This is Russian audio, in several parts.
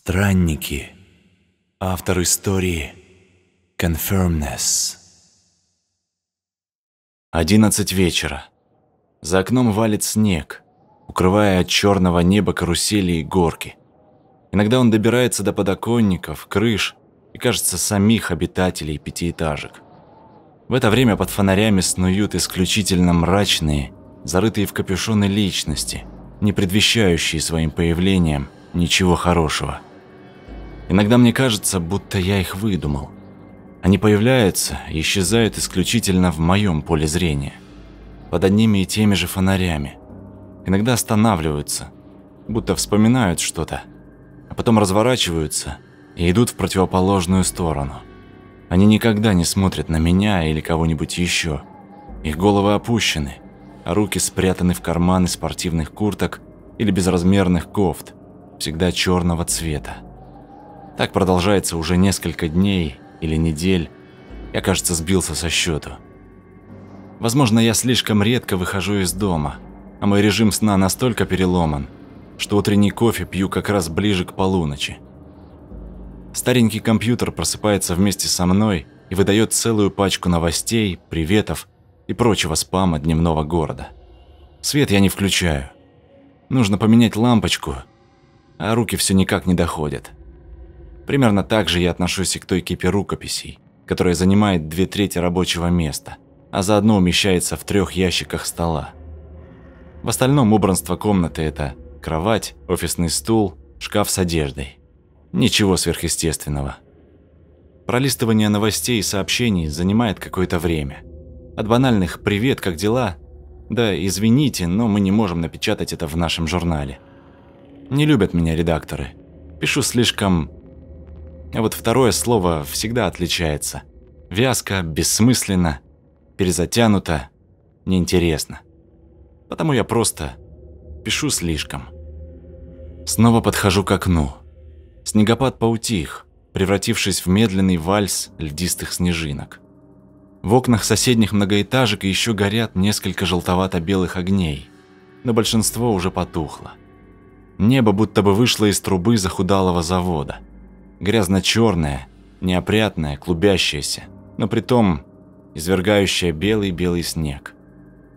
Странники. Автор истории. Confirmness. Одиннадцать вечера. За окном валит снег, укрывая от черного неба карусели и горки. Иногда он добирается до подоконников, крыш и, кажется, самих обитателей пятиэтажек. В это время под фонарями снуют исключительно мрачные, зарытые в капюшоны личности, не предвещающие своим появлением ничего хорошего. Иногда мне кажется, будто я их выдумал. Они появляются и исчезают исключительно в моем поле зрения. Под одними и теми же фонарями. Иногда останавливаются, будто вспоминают что-то, а потом разворачиваются и идут в противоположную сторону. Они никогда не смотрят на меня или кого-нибудь еще. Их головы опущены, а руки спрятаны в карманы спортивных курток или безразмерных кофт, всегда черного цвета. Так продолжается уже несколько дней или недель. Я, кажется, сбился со счету. Возможно, я слишком редко выхожу из дома, а мой режим сна настолько переломан, что утренний кофе пью как раз ближе к полуночи. Старенький компьютер просыпается вместе со мной и выдает целую пачку новостей, приветов и прочего спама дневного города. Свет я не включаю. Нужно поменять лампочку, а руки все никак не доходят. Примерно так же я отношусь и к той кипе рукописей, которая занимает две трети рабочего места, а заодно умещается в трех ящиках стола. В остальном убранство комнаты – это кровать, офисный стул, шкаф с одеждой. Ничего сверхъестественного. Пролистывание новостей и сообщений занимает какое-то время. От банальных «Привет, как дела?» Да, извините, но мы не можем напечатать это в нашем журнале. Не любят меня редакторы. Пишу слишком... А вот второе слово всегда отличается. Вязко, бессмысленно, перезатянуто, неинтересно. Потому я просто пишу слишком. Снова подхожу к окну. Снегопад поутих, превратившись в медленный вальс льдистых снежинок. В окнах соседних многоэтажек еще горят несколько желтовато-белых огней, но большинство уже потухло. Небо будто бы вышло из трубы захудалого завода. Грязно-черное, неопрятное, клубящееся, но при том извергающее белый-белый снег.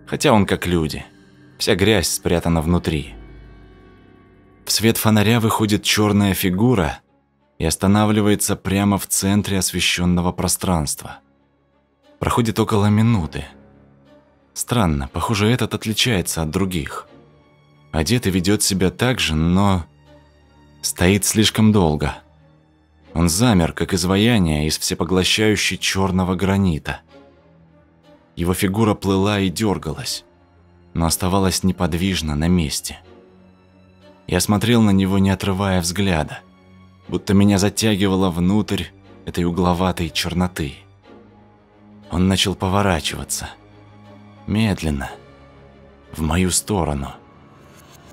Хотя он как люди. Вся грязь спрятана внутри. В свет фонаря выходит черная фигура и останавливается прямо в центре освещенного пространства. Проходит около минуты. Странно, похоже, этот отличается от других. Одет и ведет себя так же, но стоит слишком долго. Он замер, как изваяние из всепоглощающей черного гранита. Его фигура плыла и дергалась, но оставалась неподвижно на месте. Я смотрел на него, не отрывая взгляда, будто меня затягивало внутрь этой угловатой черноты. Он начал поворачиваться. Медленно. В мою сторону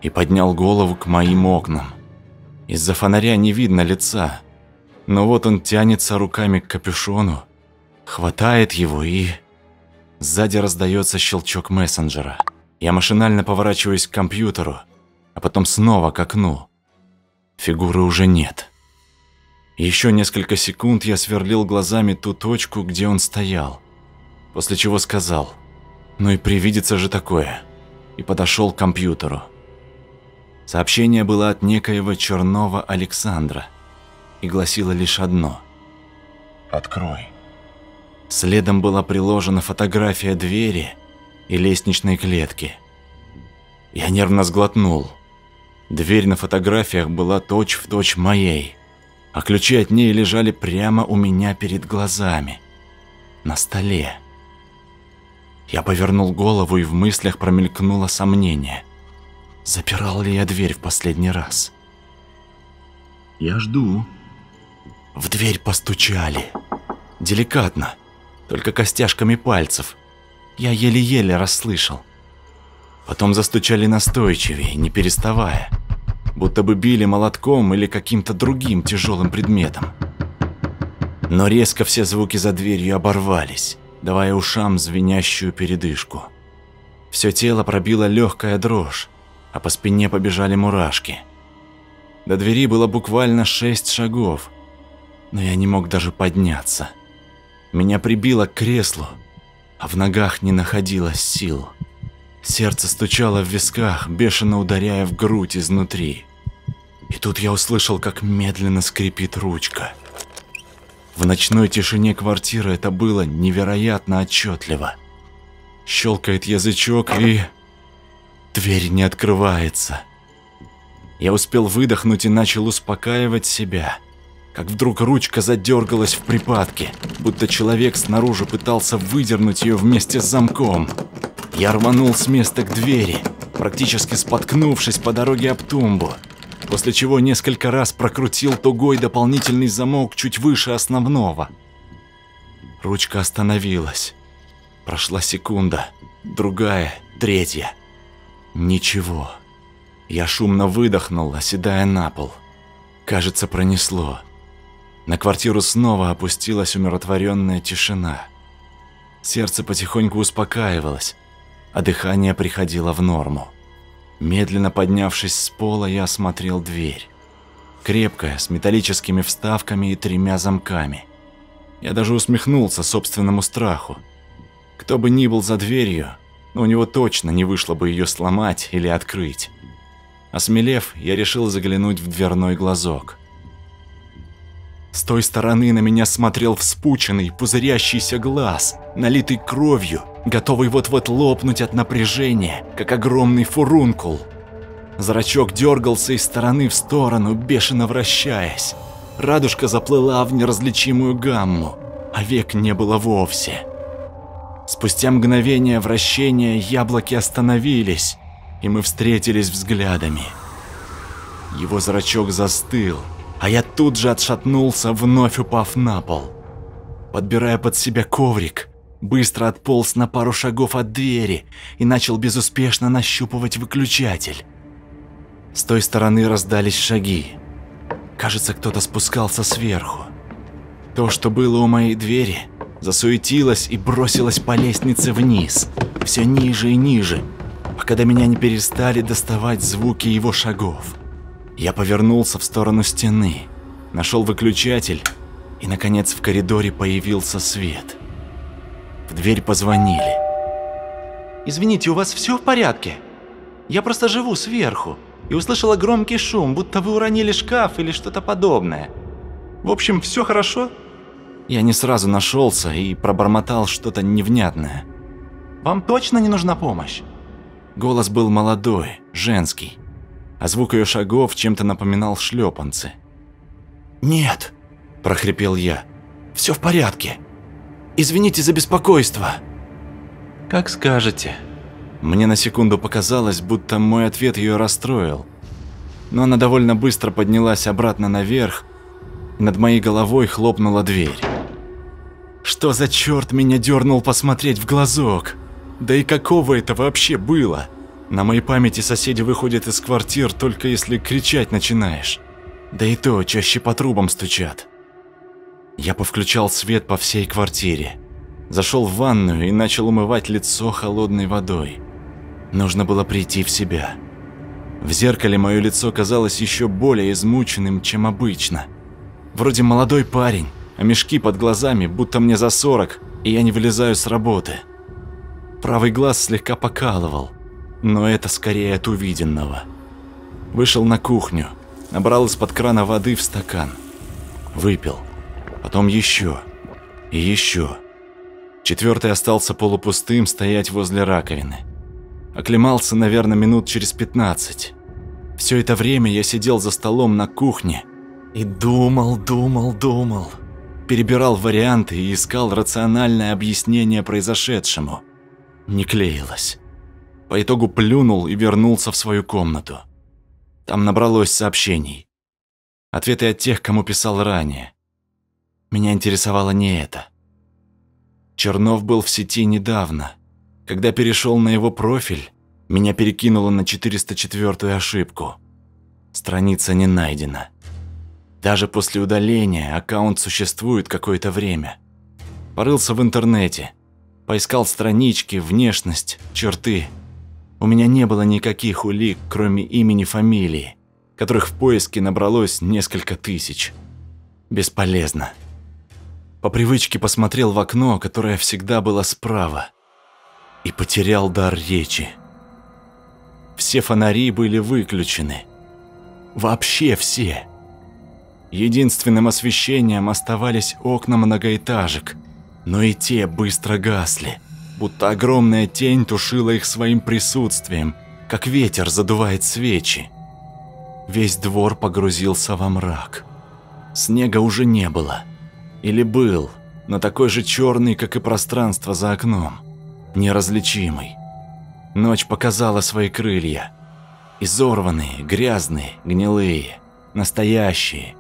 и поднял голову к моим окнам. Из-за фонаря не видно лица, но вот он тянется руками к капюшону, хватает его и... Сзади раздается щелчок мессенджера. Я машинально поворачиваюсь к компьютеру, а потом снова к окну. Фигуры уже нет. Еще несколько секунд я сверлил глазами ту точку, где он стоял, после чего сказал «Ну и привидится же такое» и подошел к компьютеру. Сообщение было от некоего Чернова Александра и гласило лишь одно. «Открой». Следом была приложена фотография двери и лестничной клетки. Я нервно сглотнул. Дверь на фотографиях была точь-в-точь точь моей, а ключи от ней лежали прямо у меня перед глазами, на столе. Я повернул голову, и в мыслях промелькнуло сомнение. Запирал ли я дверь в последний раз? Я жду. В дверь постучали. Деликатно, только костяшками пальцев. Я еле-еле расслышал. Потом застучали настойчивее, не переставая, будто бы били молотком или каким-то другим тяжелым предметом. Но резко все звуки за дверью оборвались, давая ушам звенящую передышку. Все тело пробило легкая дрожь, а по спине побежали мурашки. До двери было буквально шесть шагов, но я не мог даже подняться. Меня прибило к креслу, а в ногах не находилось сил. Сердце стучало в висках, бешено ударяя в грудь изнутри. И тут я услышал, как медленно скрипит ручка. В ночной тишине квартиры это было невероятно отчетливо. Щелкает язычок и... Дверь не открывается. Я успел выдохнуть и начал успокаивать себя. Как вдруг ручка задергалась в припадке, будто человек снаружи пытался выдернуть ее вместе с замком. Я рванул с места к двери, практически споткнувшись по дороге об тумбу, после чего несколько раз прокрутил тугой дополнительный замок чуть выше основного. Ручка остановилась. Прошла секунда, другая, третья. Ничего. Я шумно выдохнул, оседая на пол. Кажется, пронесло. На квартиру снова опустилась умиротворенная тишина. Сердце потихоньку успокаивалось, а дыхание приходило в норму. Медленно поднявшись с пола, я осмотрел дверь. Крепкая, с металлическими вставками и тремя замками. Я даже усмехнулся собственному страху. Кто бы ни был за дверью, у него точно не вышло бы ее сломать или открыть. Осмелев, я решил заглянуть в дверной глазок. С той стороны на меня смотрел вспученный, пузырящийся глаз, налитый кровью, готовый вот-вот лопнуть от напряжения, как огромный фурункул. Зрачок дергался из стороны в сторону, бешено вращаясь. Радужка заплыла в неразличимую гамму, а век не было вовсе. Спустя мгновение вращения яблоки остановились, и мы встретились взглядами. Его зрачок застыл, а я тут же отшатнулся, вновь упав на пол. Подбирая под себя коврик, быстро отполз на пару шагов от двери и начал безуспешно нащупывать выключатель. С той стороны раздались шаги. Кажется, кто-то спускался сверху. То, что было у моей двери, засуетилось и бросилось по лестнице вниз, все ниже и ниже, пока до меня не перестали доставать звуки его шагов. Я повернулся в сторону стены, нашел выключатель, и, наконец, в коридоре появился свет. В дверь позвонили. «Извините, у вас все в порядке? Я просто живу сверху и услышала громкий шум, будто вы уронили шкаф или что-то подобное. В общем, все хорошо?» Я не сразу нашелся и пробормотал что-то невнятное. «Вам точно не нужна помощь?» Голос был молодой, женский, а звук ее шагов чем-то напоминал шлепанцы. «Нет», – прохрипел я. «Все в порядке. Извините за беспокойство». «Как скажете». Мне на секунду показалось, будто мой ответ ее расстроил. Но она довольно быстро поднялась обратно наверх, и над моей головой хлопнула дверь. Что за черт меня дернул посмотреть в глазок? Да и какого это вообще было? На моей памяти соседи выходят из квартир только если кричать начинаешь. Да и то чаще по трубам стучат. Я повключал свет по всей квартире. Зашел в ванную и начал умывать лицо холодной водой. Нужно было прийти в себя. В зеркале мое лицо казалось еще более измученным, чем обычно. Вроде молодой парень, а мешки под глазами, будто мне за 40, и я не вылезаю с работы. Правый глаз слегка покалывал, но это скорее от увиденного. Вышел на кухню, набрал из-под крана воды в стакан. Выпил. Потом еще. И еще. Четвертый остался полупустым стоять возле раковины. Оклемался, наверное, минут через 15. Все это время я сидел за столом на кухне и думал, думал, думал. Перебирал варианты и искал рациональное объяснение произошедшему. Не клеилось. По итогу плюнул и вернулся в свою комнату. Там набралось сообщений. Ответы от тех, кому писал ранее. Меня интересовало не это. Чернов был в сети недавно. Когда перешел на его профиль, меня перекинуло на 404-ю ошибку. Страница не найдена. Даже после удаления аккаунт существует какое-то время. Порылся в интернете, поискал странички, внешность, черты. У меня не было никаких улик, кроме имени, фамилии. которых в поиске набралось несколько тысяч. Бесполезно. По привычке посмотрел в окно, которое всегда было справа, и потерял дар речи. Все фонари были выключены. Вообще все. Единственным освещением оставались окна многоэтажек, но и те быстро гасли, будто огромная тень тушила их своим присутствием, как ветер задувает свечи. Весь двор погрузился во мрак. Снега уже не было. Или был, но такой же черный, как и пространство за окном. Неразличимый. Ночь показала свои крылья. Изорванные, грязные, гнилые, настоящие.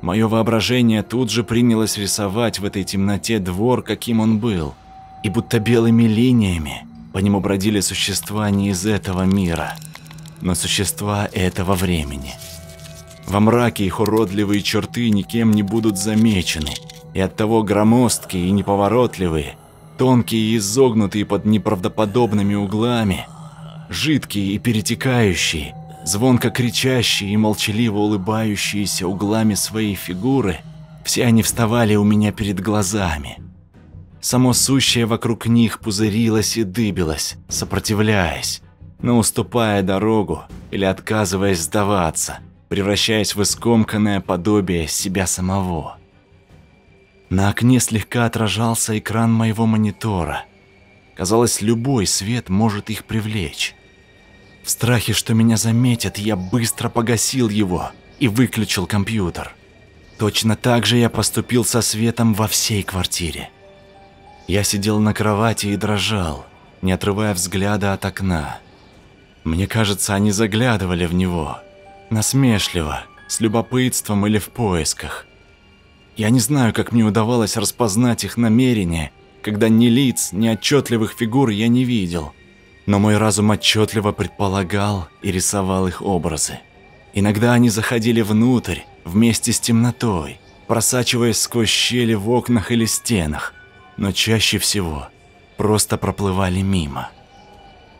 Мое воображение тут же принялось рисовать в этой темноте двор, каким он был. И будто белыми линиями по нему бродили существа не из этого мира, но существа этого времени. Во мраке их уродливые черты никем не будут замечены, и оттого громоздкие и неповоротливые, тонкие и изогнутые под неправдоподобными углами, жидкие и перетекающие, звонко кричащие и молчаливо улыбающиеся углами своей фигуры, все они вставали у меня перед глазами. Само сущее вокруг них пузырилось и дыбилось, сопротивляясь, но уступая дорогу или отказываясь сдаваться, превращаясь в искомканное подобие себя самого. На окне слегка отражался экран моего монитора. Казалось, любой свет может их привлечь. В страхе, что меня заметят, я быстро погасил его и выключил компьютер. Точно так же я поступил со светом во всей квартире. Я сидел на кровати и дрожал, не отрывая взгляда от окна. Мне кажется, они заглядывали в него, насмешливо, с любопытством или в поисках. Я не знаю, как мне удавалось распознать их намерения, когда ни лиц, ни отчетливых фигур я не видел – но мой разум отчетливо предполагал и рисовал их образы. Иногда они заходили внутрь, вместе с темнотой, просачиваясь сквозь щели в окнах или стенах, но чаще всего просто проплывали мимо.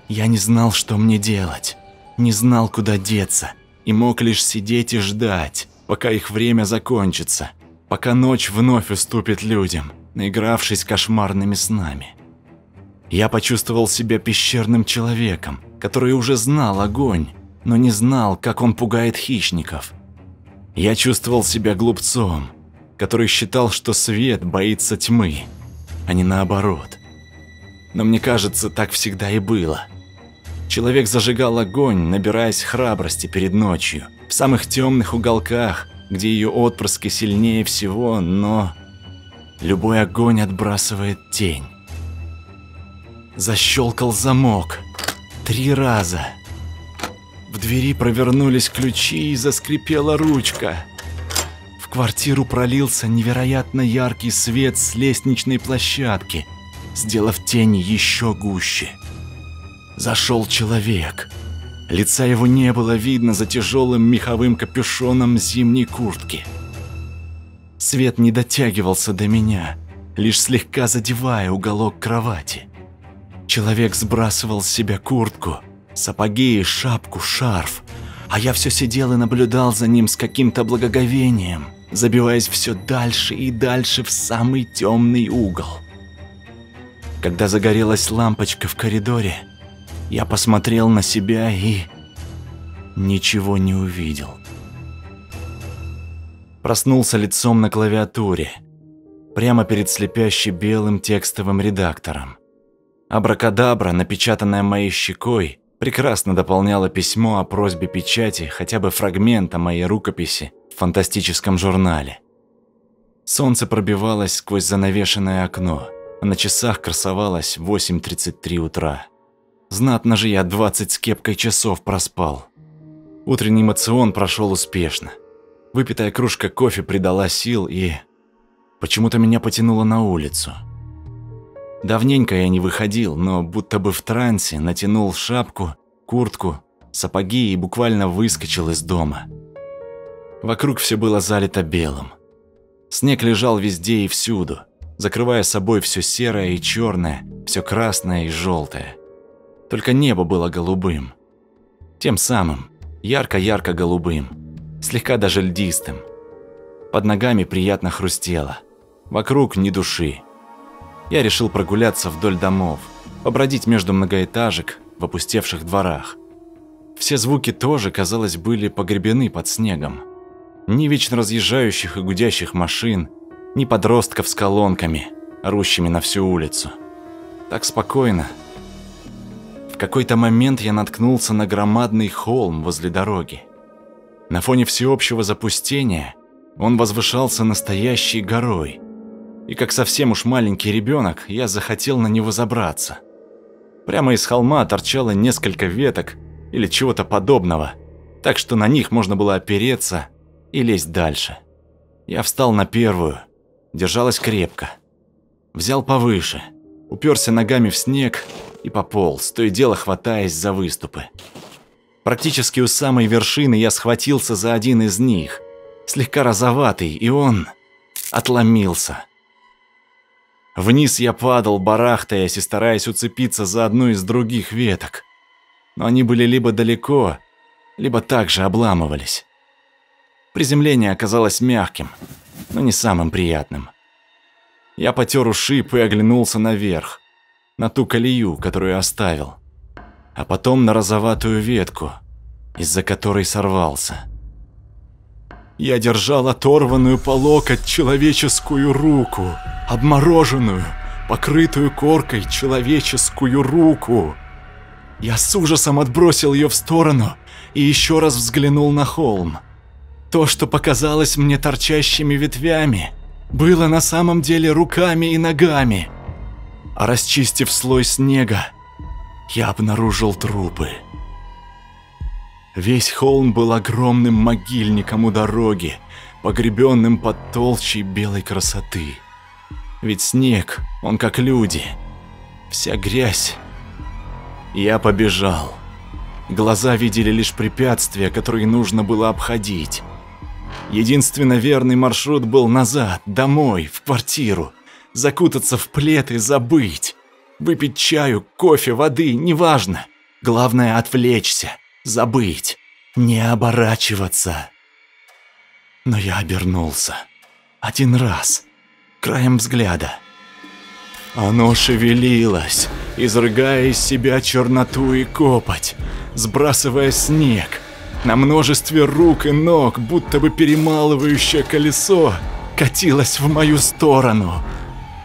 Я не знал, что мне делать, не знал, куда деться, и мог лишь сидеть и ждать, пока их время закончится, пока ночь вновь уступит людям, наигравшись кошмарными снами. Я почувствовал себя пещерным человеком, который уже знал огонь, но не знал, как он пугает хищников. Я чувствовал себя глупцом, который считал, что свет боится тьмы, а не наоборот. Но мне кажется, так всегда и было. Человек зажигал огонь, набираясь храбрости перед ночью, в самых темных уголках, где ее отпрыски сильнее всего, но любой огонь отбрасывает тень. Защелкал замок. Три раза. В двери провернулись ключи и заскрипела ручка. Квартиру пролился невероятно яркий свет с лестничной площадки, сделав тень еще гуще. Зашел человек. Лица его не было видно за тяжелым меховым капюшоном зимней куртки. Свет не дотягивался до меня, лишь слегка задевая уголок кровати. Человек сбрасывал с себя куртку, сапоги, шапку, шарф, а я все сидел и наблюдал за ним с каким-то благоговением, забиваясь все дальше и дальше в самый темный угол. Когда загорелась лампочка в коридоре, я посмотрел на себя и ничего не увидел. Проснулся лицом на клавиатуре, прямо перед слепящим белым текстовым редактором. Абракадабра, напечатанная моей щекой, прекрасно дополняла письмо о просьбе печати хотя бы фрагмента моей рукописи фантастическом журнале. Солнце пробивалось сквозь занавешенное окно, а на часах красовалось 8.33 утра. Знатно же я 20 с кепкой часов проспал. Утренний мацион прошел успешно. Выпитая кружка кофе придала сил и... Почему-то меня потянуло на улицу. Давненько я не выходил, но будто бы в трансе натянул шапку, куртку, сапоги и буквально выскочил из дома. Вокруг все было залито белым. Снег лежал везде и всюду, закрывая собой все серое и черное, все красное и желтое. Только небо было голубым. Тем самым, ярко-ярко голубым, слегка даже льдистым. Под ногами приятно хрустело. Вокруг ни души. Я решил прогуляться вдоль домов, побродить между многоэтажек в опустевших дворах. Все звуки тоже, казалось, были погребены под снегом. Ни вечно разъезжающих и гудящих машин, ни подростков с колонками, орущими на всю улицу. Так спокойно. В какой-то момент я наткнулся на громадный холм возле дороги. На фоне всеобщего запустения он возвышался настоящей горой. И как совсем уж маленький ребенок, я захотел на него забраться. Прямо из холма торчало несколько веток или чего-то подобного, так что на них можно было опереться и лезть дальше. Я встал на первую, держалась крепко. Взял повыше, уперся ногами в снег и пополз, то и дело хватаясь за выступы. Практически у самой вершины я схватился за один из них, слегка розоватый, и он отломился. Вниз я падал, барахтаясь и стараясь уцепиться за одну из других веток. Но они были либо далеко, либо также обламывались. Приземление оказалось мягким, но не самым приятным. Я потер ушиб и оглянулся наверх, на ту колею, которую оставил, а потом на розоватую ветку, из-за которой сорвался. Я держал оторванную по локоть человеческую руку, обмороженную, покрытую коркой человеческую руку. Я с ужасом отбросил ее в сторону и еще раз взглянул на холм. То, что показалось мне торчащими ветвями, было на самом деле руками и ногами. А расчистив слой снега, я обнаружил трупы. Весь холм был огромным могильником у дороги, погребенным под толщей белой красоты. Ведь снег, он как люди. Вся грязь. Я побежал. Глаза видели лишь препятствия, которые нужно было обходить. Единственно верный маршрут был назад, домой, в квартиру. Закутаться в плед и забыть. Выпить чаю, кофе, воды, неважно. Главное отвлечься, забыть, не оборачиваться. Но я обернулся. Один раз. Краем взгляда. Оно шевелилось, изрыгая из себя черноту и копоть, сбрасывая снег, на множестве рук и ног, будто бы перемалывающее колесо, катилось в мою сторону.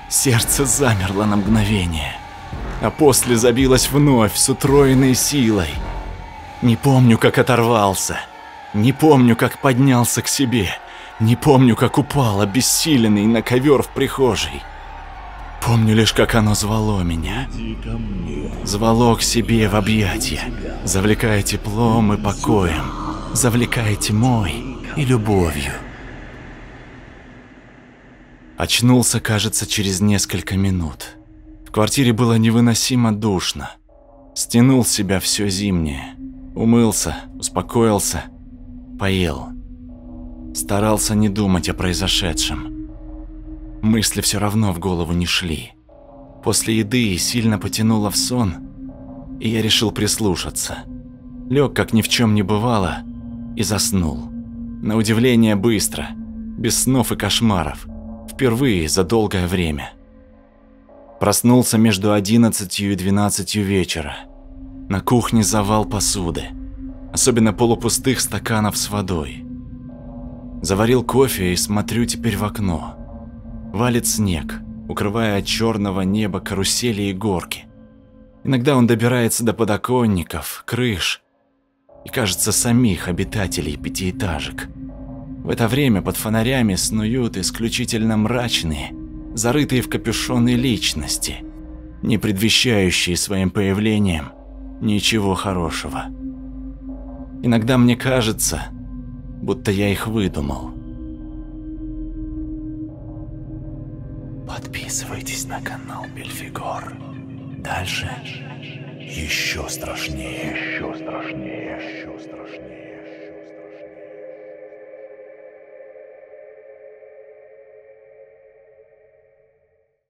Сердце замерло на мгновение, а после забилось вновь с утроенной силой. Не помню, как оторвался, не помню, как поднялся к себе, не помню, как упал обессиленный на ковер в прихожей. Помню лишь, как оно звало меня. Звало к себе в объятия, завлекая теплом и покоем, завлекая тьмой и любовью. Очнулся, кажется, через несколько минут. В квартире было невыносимо душно. Стянул с себя все зимнее. Умылся, успокоился, поел. Старался не думать о произошедшем. Мысли все равно в голову не шли. После еды сильно потянуло в сон, и я решил прислушаться. Лег, как ни в чем не бывало, и заснул. На удивление быстро, без снов и кошмаров. Впервые за долгое время. Проснулся между 11 и 12 вечера. На кухне завал посуды, особенно полупустых стаканов с водой. Заварил кофе и смотрю теперь в окно. Валит снег, укрывая от черного неба карусели и горки. Иногда он добирается до подоконников, крыш и, кажется, самих обитателей пятиэтажек. В это время под фонарями снуют исключительно мрачные, зарытые в капюшоны личности, не предвещающие своим появлением ничего хорошего. Иногда мне кажется, будто я их выдумал. Подписывайтесь на канал Бельфигор. Дальше еще страшнее. Еще страшнее. Еще страшнее.